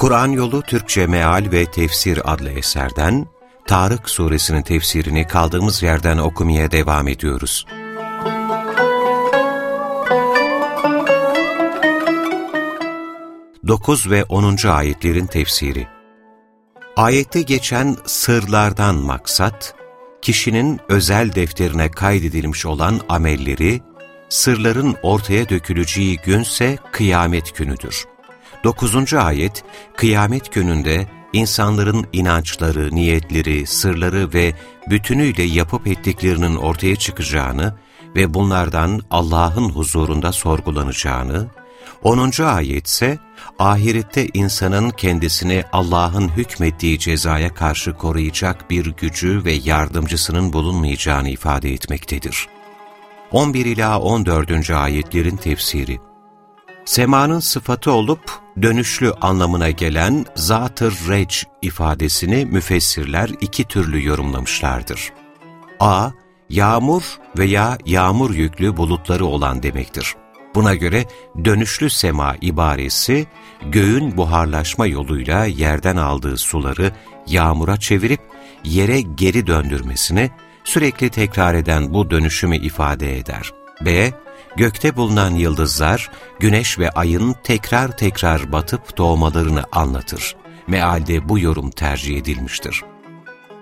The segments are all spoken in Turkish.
Kur'an Yolu Türkçe Meal ve Tefsir adlı eserden Tarık suresinin tefsirini kaldığımız yerden okumaya devam ediyoruz. Dokuz ve onuncu ayetlerin tefsiri Ayette geçen sırlardan maksat, kişinin özel defterine kaydedilmiş olan amelleri, sırların ortaya döküleceği günse kıyamet günüdür. 9. ayet, kıyamet gününde insanların inançları, niyetleri, sırları ve bütünüyle yapıp ettiklerinin ortaya çıkacağını ve bunlardan Allah'ın huzurunda sorgulanacağını, 10. ayet ise ahirette insanın kendisini Allah'ın hükmettiği cezaya karşı koruyacak bir gücü ve yardımcısının bulunmayacağını ifade etmektedir. 11 ila 14. ayetlerin tefsiri. Semanın sıfatı olup dönüşlü anlamına gelen zat-ı rec ifadesini müfessirler iki türlü yorumlamışlardır. A. Yağmur veya yağmur yüklü bulutları olan demektir. Buna göre dönüşlü sema ibaresi, göğün buharlaşma yoluyla yerden aldığı suları yağmura çevirip yere geri döndürmesini, sürekli tekrar eden bu dönüşümü ifade eder. B. Gökte bulunan yıldızlar, güneş ve ayın tekrar tekrar batıp doğmalarını anlatır. Mealde bu yorum tercih edilmiştir.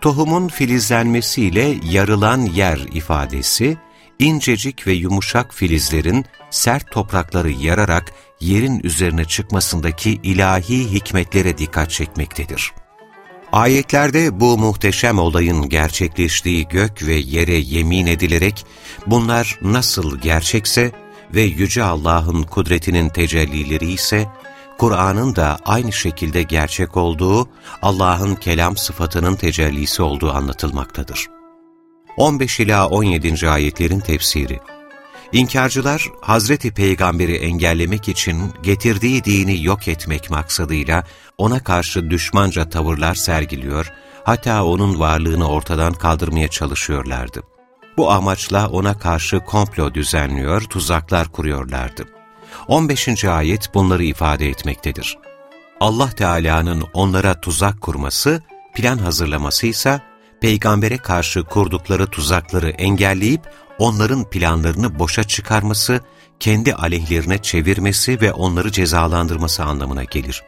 Tohumun filizlenmesiyle yarılan yer ifadesi, incecik ve yumuşak filizlerin sert toprakları yararak yerin üzerine çıkmasındaki ilahi hikmetlere dikkat çekmektedir. Ayetlerde bu muhteşem olayın gerçekleştiği gök ve yere yemin edilerek bunlar nasıl gerçekse ve Yüce Allah'ın kudretinin tecellileri ise Kur'an'ın da aynı şekilde gerçek olduğu, Allah'ın kelam sıfatının tecellisi olduğu anlatılmaktadır. 15 ila 17. ayetlerin tefsiri İnkarcılar, Hazreti Peygamber'i engellemek için getirdiği dini yok etmek maksadıyla ona karşı düşmanca tavırlar sergiliyor, hatta onun varlığını ortadan kaldırmaya çalışıyorlardı. Bu amaçla ona karşı komplo düzenliyor, tuzaklar kuruyorlardı. 15. ayet bunları ifade etmektedir. Allah Teala'nın onlara tuzak kurması, plan hazırlaması ise peygambere karşı kurdukları tuzakları engelleyip onların planlarını boşa çıkarması, kendi aleyhlerine çevirmesi ve onları cezalandırması anlamına gelir.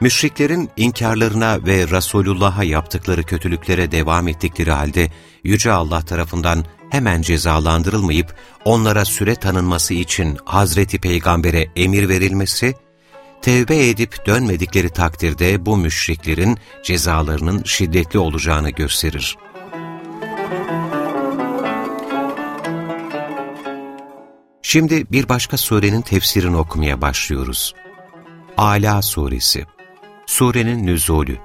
Müşriklerin inkarlarına ve Resulullah'a yaptıkları kötülüklere devam ettikleri halde Yüce Allah tarafından hemen cezalandırılmayıp onlara süre tanınması için Hazreti Peygamber'e emir verilmesi, tevbe edip dönmedikleri takdirde bu müşriklerin cezalarının şiddetli olacağını gösterir. Şimdi bir başka surenin tefsirini okumaya başlıyoruz. Ala Suresi Surenin nüzulü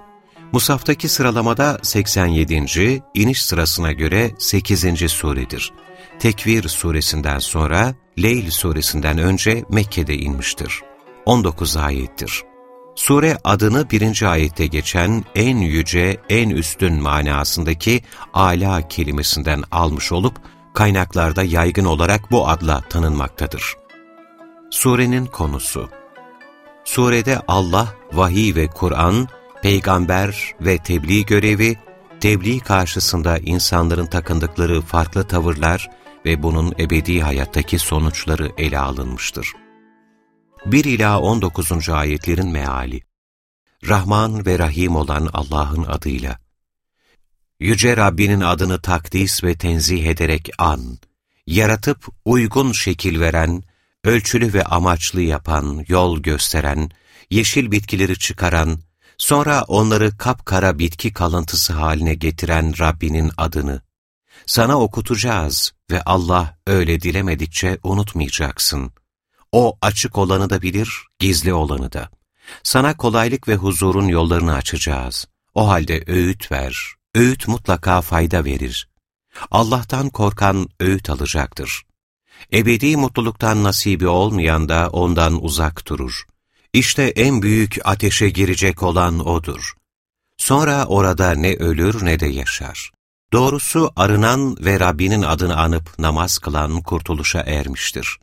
Musaftaki sıralamada 87. iniş sırasına göre 8. suredir. Tekvir suresinden sonra Leyl suresinden önce Mekke'de inmiştir. 19 ayettir. Sure adını birinci ayette geçen en yüce, en üstün manasındaki ala kelimesinden almış olup kaynaklarda yaygın olarak bu adla tanınmaktadır. Surenin konusu Surede Allah, vahiy ve Kur'an, peygamber ve tebliğ görevi, tebliğ karşısında insanların takındıkları farklı tavırlar ve bunun ebedi hayattaki sonuçları ele alınmıştır. 1 ila 19. ayetlerin meali Rahman ve Rahim olan Allah'ın adıyla Yüce Rabbinin adını takdis ve tenzih ederek an, yaratıp uygun şekil veren, ölçülü ve amaçlı yapan, yol gösteren, yeşil bitkileri çıkaran, sonra onları kapkara bitki kalıntısı haline getiren Rabbinin adını. Sana okutacağız ve Allah öyle dilemedikçe unutmayacaksın. O açık olanı da bilir, gizli olanı da. Sana kolaylık ve huzurun yollarını açacağız. O halde öğüt ver, öğüt mutlaka fayda verir. Allah'tan korkan öğüt alacaktır. Ebedi mutluluktan nasibi olmayan da ondan uzak durur. İşte en büyük ateşe girecek olan O'dur. Sonra orada ne ölür ne de yaşar. Doğrusu arınan ve Rabbinin adını anıp namaz kılan kurtuluşa ermiştir.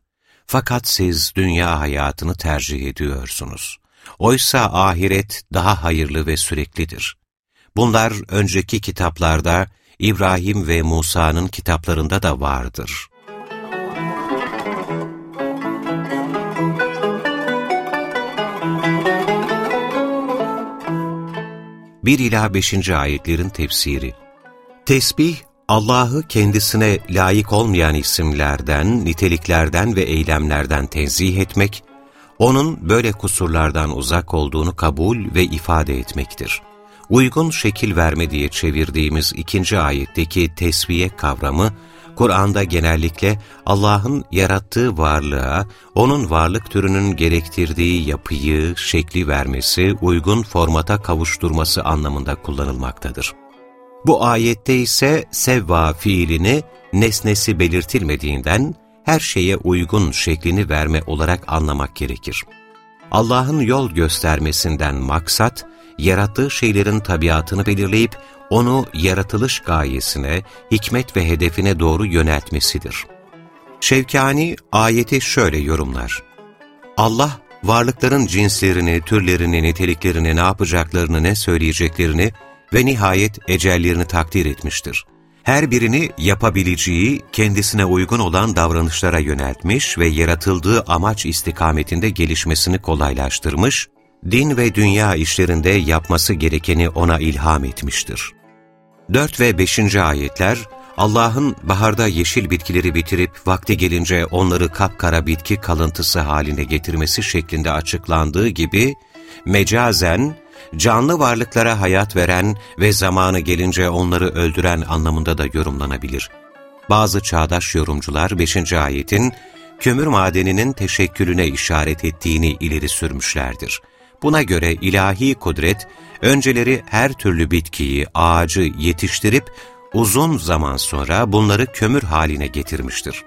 Fakat siz dünya hayatını tercih ediyorsunuz. Oysa ahiret daha hayırlı ve süreklidir. Bunlar önceki kitaplarda, İbrahim ve Musa'nın kitaplarında da vardır. 1 ila 5. ayetlerin tefsiri. Tesbih, Allah'ı kendisine layık olmayan isimlerden, niteliklerden ve eylemlerden tenzih etmek, onun böyle kusurlardan uzak olduğunu kabul ve ifade etmektir. Uygun şekil verme diye çevirdiğimiz ikinci ayetteki tesviye kavramı, Kur'an'da genellikle Allah'ın yarattığı varlığa, onun varlık türünün gerektirdiği yapıyı, şekli vermesi, uygun formata kavuşturması anlamında kullanılmaktadır. Bu ayette ise sevva fiilini nesnesi belirtilmediğinden her şeye uygun şeklini verme olarak anlamak gerekir. Allah'ın yol göstermesinden maksat, yarattığı şeylerin tabiatını belirleyip onu yaratılış gayesine, hikmet ve hedefine doğru yöneltmesidir. Şevkani ayeti şöyle yorumlar. Allah, varlıkların cinslerini, türlerini, niteliklerini, ne yapacaklarını, ne söyleyeceklerini ve nihayet ecellerini takdir etmiştir. Her birini yapabileceği, kendisine uygun olan davranışlara yöneltmiş ve yaratıldığı amaç istikametinde gelişmesini kolaylaştırmış, din ve dünya işlerinde yapması gerekeni ona ilham etmiştir. 4 ve 5. ayetler, Allah'ın baharda yeşil bitkileri bitirip vakti gelince onları kapkara bitki kalıntısı haline getirmesi şeklinde açıklandığı gibi, mecazen, canlı varlıklara hayat veren ve zamanı gelince onları öldüren anlamında da yorumlanabilir. Bazı çağdaş yorumcular 5. ayetin, kömür madeninin teşekkülüne işaret ettiğini ileri sürmüşlerdir. Buna göre ilahi kudret, önceleri her türlü bitkiyi, ağacı yetiştirip uzun zaman sonra bunları kömür haline getirmiştir.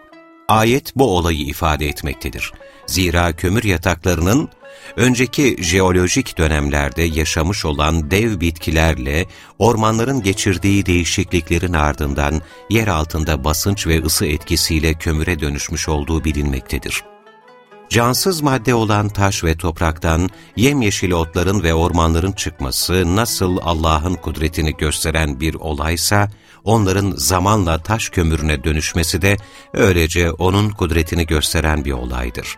Ayet bu olayı ifade etmektedir. Zira kömür yataklarının önceki jeolojik dönemlerde yaşamış olan dev bitkilerle ormanların geçirdiği değişikliklerin ardından yer altında basınç ve ısı etkisiyle kömüre dönüşmüş olduğu bilinmektedir. Cansız madde olan taş ve topraktan yemyeşil otların ve ormanların çıkması nasıl Allah'ın kudretini gösteren bir olaysa, onların zamanla taş kömürüne dönüşmesi de öylece O'nun kudretini gösteren bir olaydır.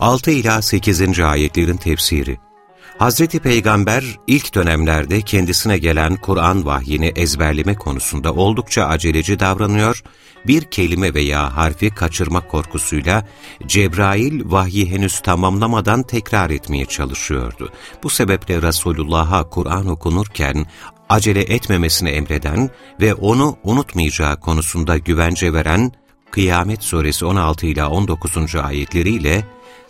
Altı ila 8. ayetlerin tefsiri Hazreti Peygamber ilk dönemlerde kendisine gelen Kur'an vahyini ezberleme konusunda oldukça aceleci davranıyor, bir kelime veya harfi kaçırma korkusuyla Cebrail vahyi henüz tamamlamadan tekrar etmeye çalışıyordu. Bu sebeple Resulullah'a Kur'an okunurken acele etmemesini emreden ve onu unutmayacağı konusunda güvence veren Kıyamet Suresi 16 ila 19. ayetleriyle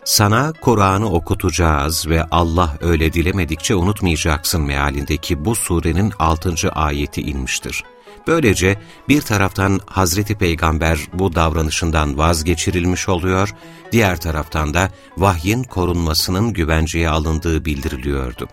sana Kur'an'ı okutacağız ve Allah öyle dilemedikçe unutmayacaksın mealindeki bu surenin 6. ayeti inmiştir. Böylece bir taraftan Hazreti Peygamber bu davranışından vazgeçirilmiş oluyor, diğer taraftan da vahyin korunmasının güvenceye alındığı bildiriliyordu.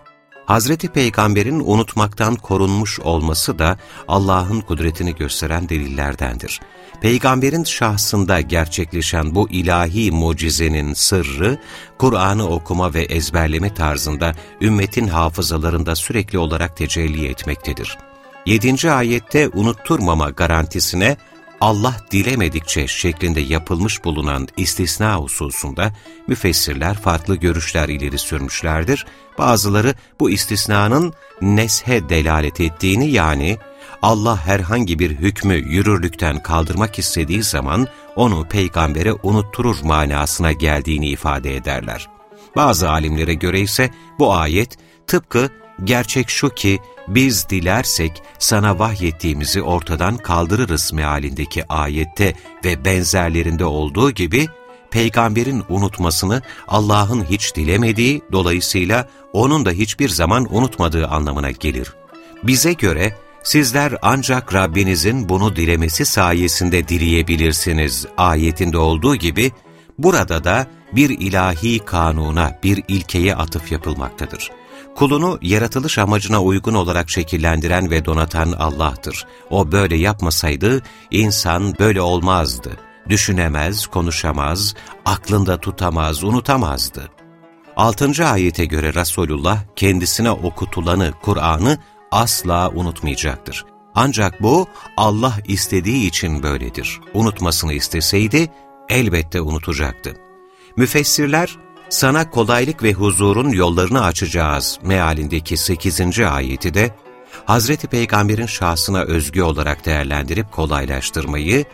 Hazreti Peygamber'in unutmaktan korunmuş olması da Allah'ın kudretini gösteren delillerdendir. Peygamberin şahsında gerçekleşen bu ilahi mucizenin sırrı, Kur'an'ı okuma ve ezberleme tarzında ümmetin hafızalarında sürekli olarak tecelli etmektedir. 7. ayette unutturmama garantisine Allah dilemedikçe şeklinde yapılmış bulunan istisna hususunda müfessirler farklı görüşler ileri sürmüşlerdir. Bazıları bu istisnanın neshe delalet ettiğini yani Allah herhangi bir hükmü yürürlükten kaldırmak istediği zaman onu peygambere unutturur manasına geldiğini ifade ederler. Bazı alimlere göre ise bu ayet tıpkı gerçek şu ki biz dilersek sana vahyettiğimizi ortadan kaldırırız mealindeki ayette ve benzerlerinde olduğu gibi peygamberin unutmasını Allah'ın hiç dilemediği, dolayısıyla onun da hiçbir zaman unutmadığı anlamına gelir. Bize göre sizler ancak Rabbinizin bunu dilemesi sayesinde dileyebilirsiniz ayetinde olduğu gibi, burada da bir ilahi kanuna, bir ilkeye atıf yapılmaktadır. Kulunu yaratılış amacına uygun olarak şekillendiren ve donatan Allah'tır. O böyle yapmasaydı insan böyle olmazdı. Düşünemez, konuşamaz, aklında tutamaz, unutamazdı. 6. ayete göre Resulullah kendisine okutulanı, Kur'an'ı asla unutmayacaktır. Ancak bu Allah istediği için böyledir. Unutmasını isteseydi elbette unutacaktı. Müfessirler, sana kolaylık ve huzurun yollarını açacağız mealindeki 8. ayeti de, Hazreti Peygamber'in şahsına özgü olarak değerlendirip kolaylaştırmayı,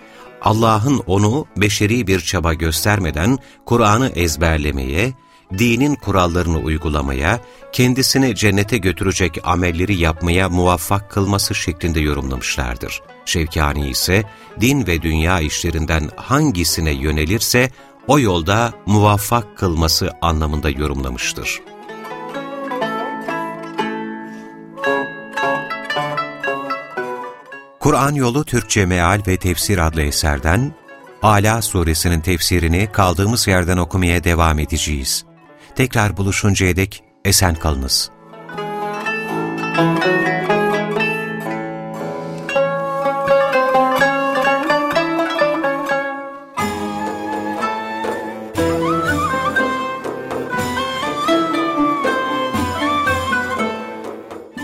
Allah'ın onu beşeri bir çaba göstermeden Kur'an'ı ezberlemeye, dinin kurallarını uygulamaya, kendisini cennete götürecek amelleri yapmaya muvaffak kılması şeklinde yorumlamışlardır. Şevkani ise din ve dünya işlerinden hangisine yönelirse o yolda muvaffak kılması anlamında yorumlamıştır. Kur'an Yolu Türkçe Meal ve Tefsir adlı eserden Ala suresinin tefsirini kaldığımız yerden okumaya devam edeceğiz. Tekrar buluşuncaya dek esen kalınız.